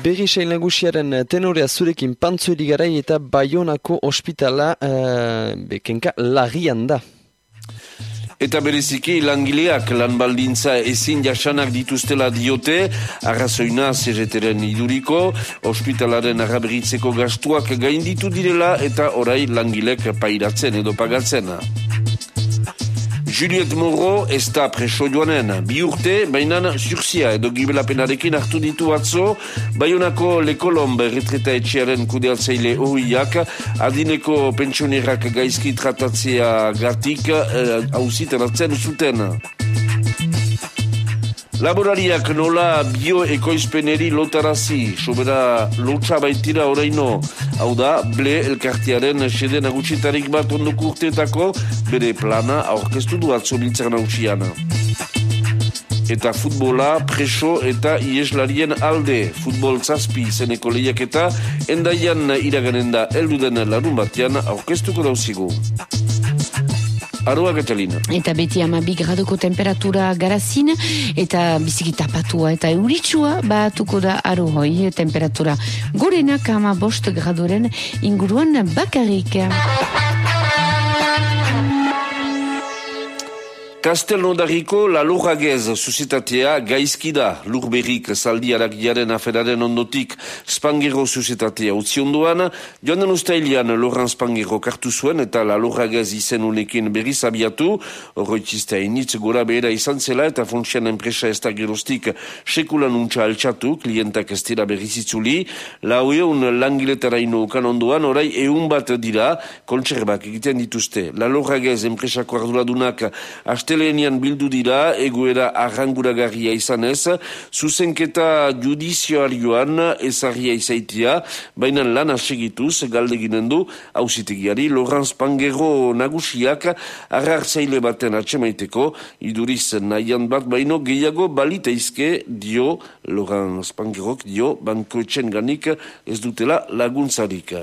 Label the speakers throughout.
Speaker 1: Berri nagusiaren tenorea zurekin pantzueri garai eta Bayonako ospitala uh, bekenka lagian da.
Speaker 2: Eta bereziki langileak lan baldintza ezin jasanak dituztela diote, arrazoina zerreteren iduriko, ospitalaren arraberitzeko gastuak gainditu direla eta orai langilek pairatzen edo pagatzen. Juliet Moro ez da preso joanen bi urte, bainan zurzia edo gibelapenarekin hartu ditu atzo, baionako lekolomb retreta etxearen kudealtzaile horiak, adineko pensionerak gaizki tratatzea gatik hausitan eh, hartzen zuten. Laborariak nola bioekoizpeneri lotarazi, sobera lotxa baitira oraino, hau da, ble elkartiaren sede nagutsitarik bat ondoko urteetako, bere plana aurkeztu du atzo biltzak Eta futbola, preso eta ieslarien alde, futbol zazpi zeneko lehiak eta endaian iraganen da elduden larun batean aurkeztuko dauzigu. Aroa Catalina.
Speaker 3: Eta beti ama bi graduko temperatura garazin, eta bizikita patua eta euritsua batuko da arohoi temperatura. Gorenak ama bost graduren inguruan bakarrik.
Speaker 2: Kastelnodariko la lurragez susitatea gaizki da lurberrik zaldi aragiaren aferaren ondotik Spangero susitatea utzionduan, joan den ustailian Loran Spangero kartu zuen eta la lurragez izen unekin berriz abiatu, horretxiztea initz gora behera izan zela eta funtsian enpresa ez da gerostik sekulan untxa altxatu, klientak ez dira berriz itzuli, lau eun langiletara ino ukan onduan, orai eun bat dira, kontserbak egiten dituzte. La lurragez enpresako arduradunak astelenian bildu dira, egoera arranguragarria izan ez, zuzenketa judizioarioan ezarria izaitia, baina lan asegituz galdeginen du hausitegiari Lorenz Pangero nagusiak arrartzaile baten atxemaiteko, iduriz nahian bat baino gehiago baliteizke dio Lorenz Pangerok dio bankoetxen ganik ez dutela laguntzarik.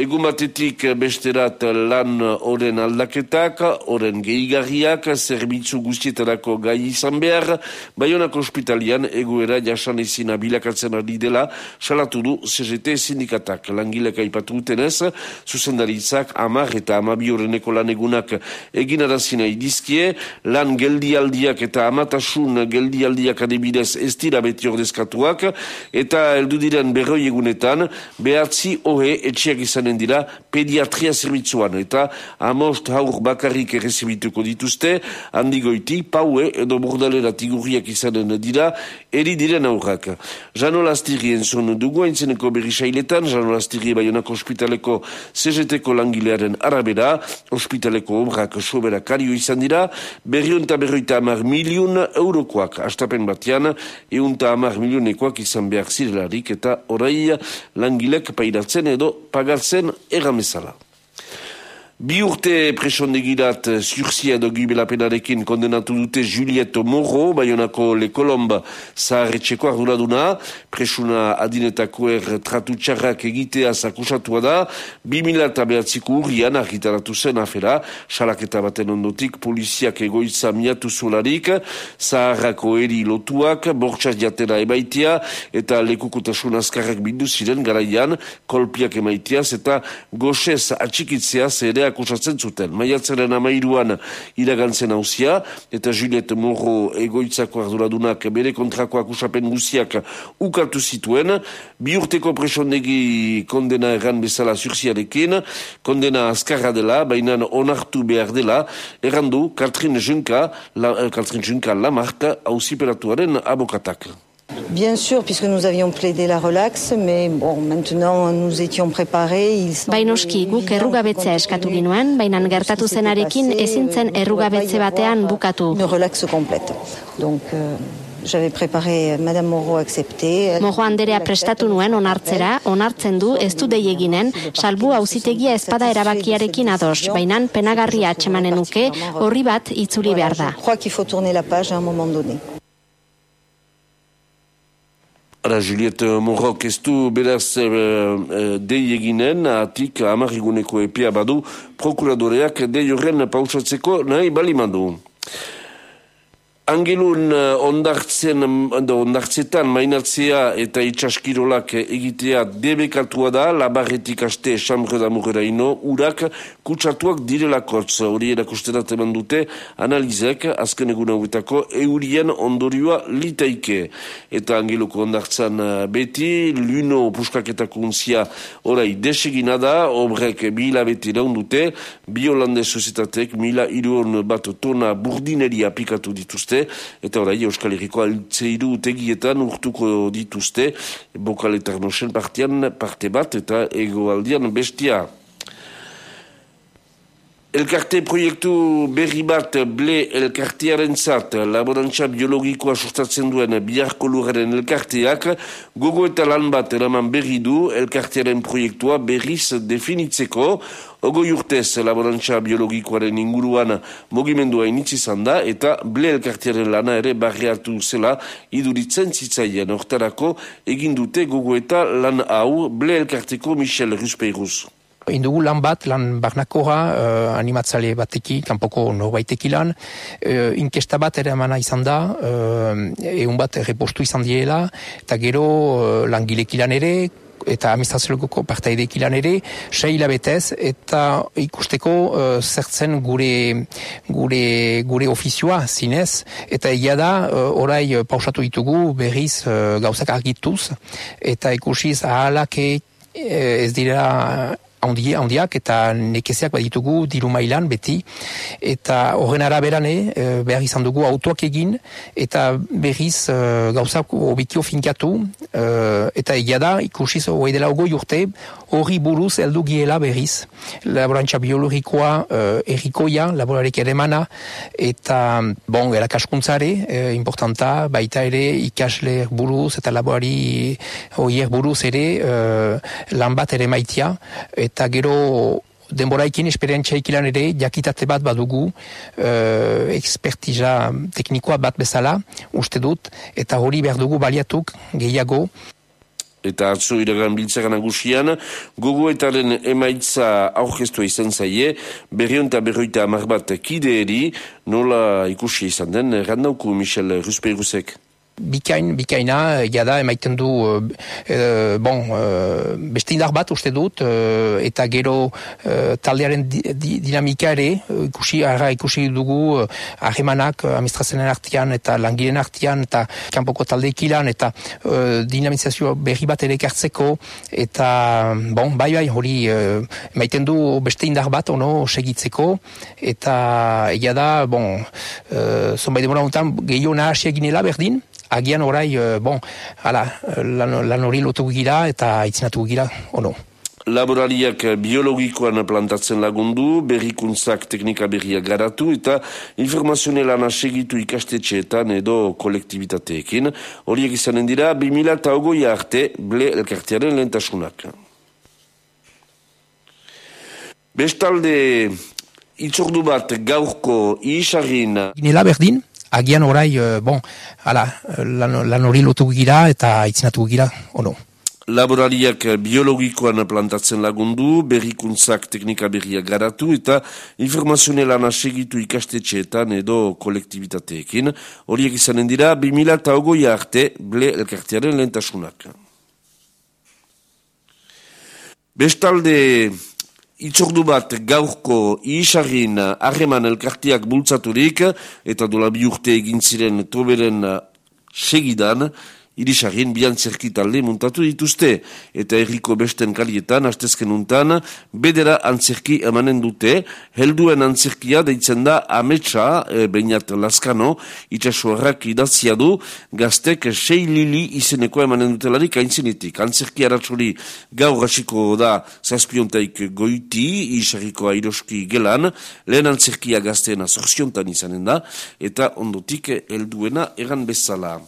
Speaker 2: Egun batetik besterat lan oren aldaketak, oren gehigarriak, zerbitzu guztietarako gai izan behar, Bayonako ospitalian egoera jasan ezin abilakatzen ari dela, salatu du CGT sindikatak. Langilek aipatu utenez, zuzendaritzak amar eta amabi oreneko lan egunak egin arazina idizkie, lan geldialdiak eta amatasun geldialdiak adibidez ez dira beti ordezkatuak, eta eldu diren berroi egunetan, behatzi ohe etxiak izan izanen dira pediatria zerbitzuan eta amost haur bakarrik errezibituko dituzte handigoiti, paue edo bordalera tigurriak izanen dira eri diren aurrak. Jano Lastiri enzon dugu haintzeneko berri sailetan, Jano Lastiri baionako ospitaleko CGT-ko langilearen arabera, ospitaleko obrak sobera kario izan dira, berriun eta berroita amar miliun eurokoak astapen batean, eun eta amar milionekoak izan behar zirelarik eta orai langilek pairatzen edo pagartzen zen erramezala. Bi urte presondegirat zurzia edo gibelapenarekin kondenatu dute Juliette Morro, baionako Le Colomba zaharretxeko arduraduna, presuna adinetako er tratu txarrak egitea zakusatua da, 2000 eta behatziko urrian argitaratu zen afera, salaketa baten ondotik poliziak egoitza miatu zularik, zaharrako eri lotuak, bortxaz jatera ebaitia, eta lekukotasun azkarrak bindu ziren garaian, kolpiak emaiteaz, eta goxez atxikitzea zerea akusatzen zuten. Maiatzaren amairuan iragantzen hausia, eta Juliette Morro egoitzako arduradunak bere kontrako akusapen guziak ukatu zituen, bi urteko presondegi kondena erran bezala zurziarekin, kondena azkarra dela, baina onartu behar dela, errandu Katrin Junka, la, Katrin Junka Lamarck, hausiperatuaren abokatak.
Speaker 4: Bien sûr, puisque nous avions plaidé la relax, mais bon, maintenant nous étions préparés. Ils
Speaker 3: Bainoski, guk errugabetzea eskatu ginuen, baina gertatu zenarekin ezin zen errugabetze batean bukatu.
Speaker 4: Une relax complète. Donc, euh, J'avais préparé Madame Moreau accepté.
Speaker 3: Mojo Anderea prestatu nuen onartzera, onartzen du ez du dei eginen, salbu auzitegia ezpada erabakiarekin ados, baina penagarria atxemanen nuke, horri bat itzuli behar da.
Speaker 4: Je crois qu'il faut tourner la page à un moment donné.
Speaker 2: Ara, Juliet Morrok, ez du beraz e, e, dei eginen, atik amarriguneko epea badu, prokuradoreak dei horren pausatzeko nahi bali madu. Angelun uh, ondartzen, ondartzetan mainatzea eta itxaskirolak egitea debekatua da, labarretik aste esambre da murera ino, urak kutsatuak direlakotz, hori erakusterat eman dute, analizek, azken egun hauetako, eurien ondorioa litaike. Eta angeluko ondartzan uh, beti, luno puskaketako unzia orai desegina da, obrek mila beti dute, bi holande sozietatek mila iruon bat tona burdineria apikatu dituzte, eta orai Euskal Herriko altzeiru tegietan urtuko dituzte, bokaletar nosen partian parte bat eta egoaldian bestia. Elkarte proiektu berri bat ble elkartearen zat, laborantza biologikoa sustatzen duen biharko luraren elkarteak, gogo eta lan bat eraman berri du elkartearen proiektua berriz definitzeko, Ogo urtez laborantza biologikoaren inguruan mogimendua initzi da eta ble elkartearen lana ere barriatu zela iduritzen zitzaien. Hortarako egin dute gogo eta lan hau ble elkarteko Michel Ruspeiruz.
Speaker 5: Indugu lan bat, lan barnakora, uh, animatzale bateki, kanpoko norbaiteki lan, uh, inkesta bat ere emana izan da, uh, egun bat repostu izan diela, eta gero uh, langileki lan ere, eta administrazioko partaidek ilan ere, sei hilabetez, eta ikusteko uh, zertzen gure, gure, gure ofizioa zinez, eta egia da, uh, orai pausatu ditugu berriz uh, gauzak argituz, eta ikusiz ahalake ez dira handiak eta nekezeak baditugu diru mailan beti. Eta horren araberane eh, behar izan dugu autoak egin eta berriz uh, gauzak obikio finkatu uh, eta egia da ikusiz hori dela ogoi urte hori buruz heldu giela berriz. Laborantza biologikoa uh, errikoia laborarik ere mana eta bon, erakaskuntzare uh, importanta baita ere ikasle buruz eta laborari horiek buruz ere uh, lan bat ere maitia eta gero denboraikin esperientzia ikilan ere jakitate bat badugu uh, ekspertiza teknikoa bat bezala uste dut. Eta hori behar dugu baliatuk gehiago.
Speaker 2: Eta atzo iragan biltzagan agusian, gogoetaren emaitza aurkeztua izan zaie, berrion eta berroita amar bat nola ikusi izan den, randauku Michel Ruspeiruzek
Speaker 5: bikain, bikaina, jada emaiten du, e, bon, e, beste indar bat uste dut, eta gero e, taldearen di, dinamika ere, ikusi, ara ikusi dugu, ahemanak, amistrazenen artian, eta langiren artian, eta kanpoko talde eta e, dinamizazio berri bat ere kartzeko, eta, bon, bai, bai, hori, e, emaiten du beste indar bat, ono, segitzeko, eta, jada, bon, e, zonbait demora untan, gehiago nahasi eginela berdin, agian orai, uh, bon, ala, lan, lan hori lotu gira eta itzinatu gira, ono.
Speaker 2: Laborariak biologikoan plantatzen lagundu, berrikuntzak teknika berriak garatu eta informazionelana segitu ikastetxeetan edo kolektibitateekin. Horiek izanen dira, 2000 eta ogoi arte, ble elkartearen lehentasunak. Bestalde, itzordu bat gaurko isarrin...
Speaker 5: Ginela berdin, agian orai, uh, bon, ala, lan, lan hori lotu gira eta itzinatu gira, ono.
Speaker 2: Laborariak biologikoan plantatzen lagundu, berrikuntzak teknika berriak garatu eta informazionelan segitu ikastetxeetan edo kolektibitateekin. Horiek izanen dira, 2000 eta ogoi arte, ble elkartearen lehentasunak. Bestalde, Itzordu bat gaurko isarrin harreman elkartiak bultzaturik eta dola bi urte egin ziren toberen segidan, irisagin bian zerkitalde muntatu dituzte eta erriko besten kalietan, astezken untan, bedera antzerki emanen dute, helduen antzerkia deitzen da ametsa, e, bainat laskano, itxaso harrak idazia du, gaztek sei lili izeneko emanen dute larik aintzinetik. Antzerki aratsuri gau rasiko da zazpiontaik goiti, isarriko airoski gelan, lehen antzerkia gazteena zorziontan izanen da, eta ondotik helduena egan bezala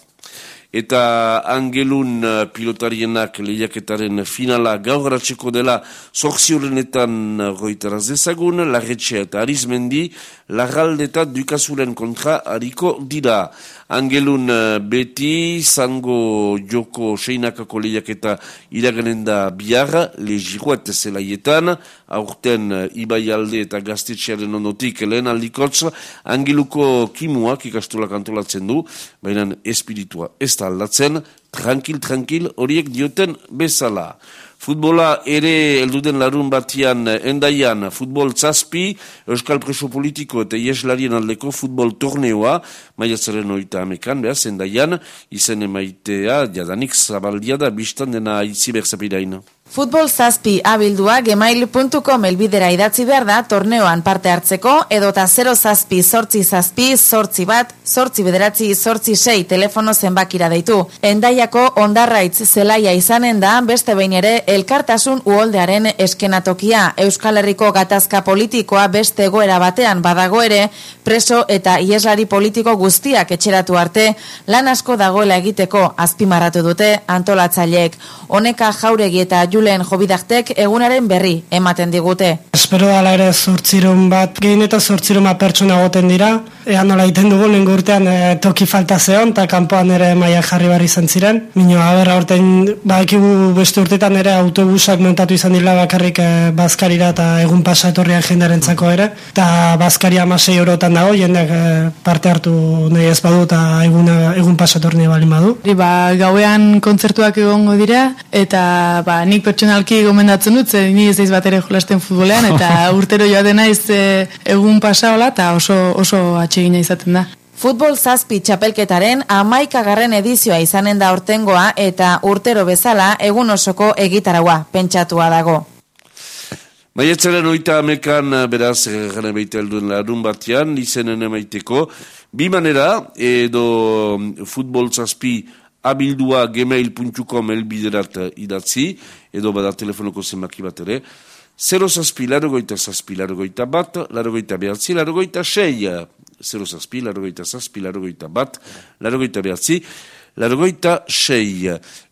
Speaker 2: eta angelun uh, pilotarienak lehiaketaren finala gaur dela zorziorenetan goitaraz dezagun, larretxe eta arizmendi, larralde eta dukazuren kontra hariko dira. Angelun uh, beti, zango joko seinakako lehiak eta iraganen da biarra, lehiruat zelaietan, aurten uh, ibai alde eta gaztetxearen ondotik lehen aldikotz, Angeluko kimuak ikastolak antolatzen du, baina espiritua ez da aldatzen, tranquil, tranquil, horiek dioten bezala. Futbola ere elduden larun batian endaian futbol zazpi, Euskal Preso Politiko eta Ieslarien aldeko futbol torneoa, maiatzaren oita amekan, behaz, endaian, izen emaitea, jadanik zabaldia da, biztan dena itzi berzapiraina.
Speaker 6: Futbol zazpi abildua gemail.com elbidera idatzi behar da torneoan parte hartzeko edota 0 zazpi sortzi zazpi sortzi bat sortzi bederatzi sortzi sei telefono zenbakira deitu. Endaiako ondarraitz zelaia izanen da beste behin ere elkartasun uholdearen eskenatokia. Euskal Herriko gatazka politikoa beste egoera batean badago ere preso eta ieslari politiko guztiak etxeratu arte lan asko dagoela egiteko azpimarratu dute antolatzaileek. Honeka jauregi eta julen jobidaktek egunaren berri ematen digute.
Speaker 7: Espero dala ere zortziron bat, gehin eta zortziron bat pertsona goten dira. Ean nola iten dugu, lehen urtean e, toki falta zeon, eta kanpoan ere maia jarri barri izan ziren. Mino, haber, aurten, bakigu beste urtetan ere autobusak montatu izan dira bakarrik e, bazkarira eta egun pasa etorriak jendaren ere. Eta bazkari amasei eurotan dago, jendeak e, parte hartu nahi ez badu eta egun, egun pasa etorri bali badu.
Speaker 8: Ba, gauean kontzertuak egongo dira, eta ba, nik pertsonalki gomendatzen dut, ze ni ez daiz bat ere jolasten futbolean, eta urtero joaten naiz e, egun pasaola, eta oso, oso atsegina izaten da.
Speaker 6: Futbol zazpi txapelketaren amaikagarren edizioa izanen da ortengoa eta urtero bezala egun osoko egitaragua pentsatua dago.
Speaker 2: Maietzaren oita amekan, beraz, gana baita elduen larun batian, izenen emaiteko, bi manera, edo futbol zazpi abildua gmail.com elbiderat idatzi, edo bada telefonoko zenbaki bat ere, 0 zazpi, larogoita zazpi, larogoita bat, larogoita behatzi, larogoita sei, 0 zazpi, larogoita zazpi, larogoita bat, larogoita behatzi, larogoita sei.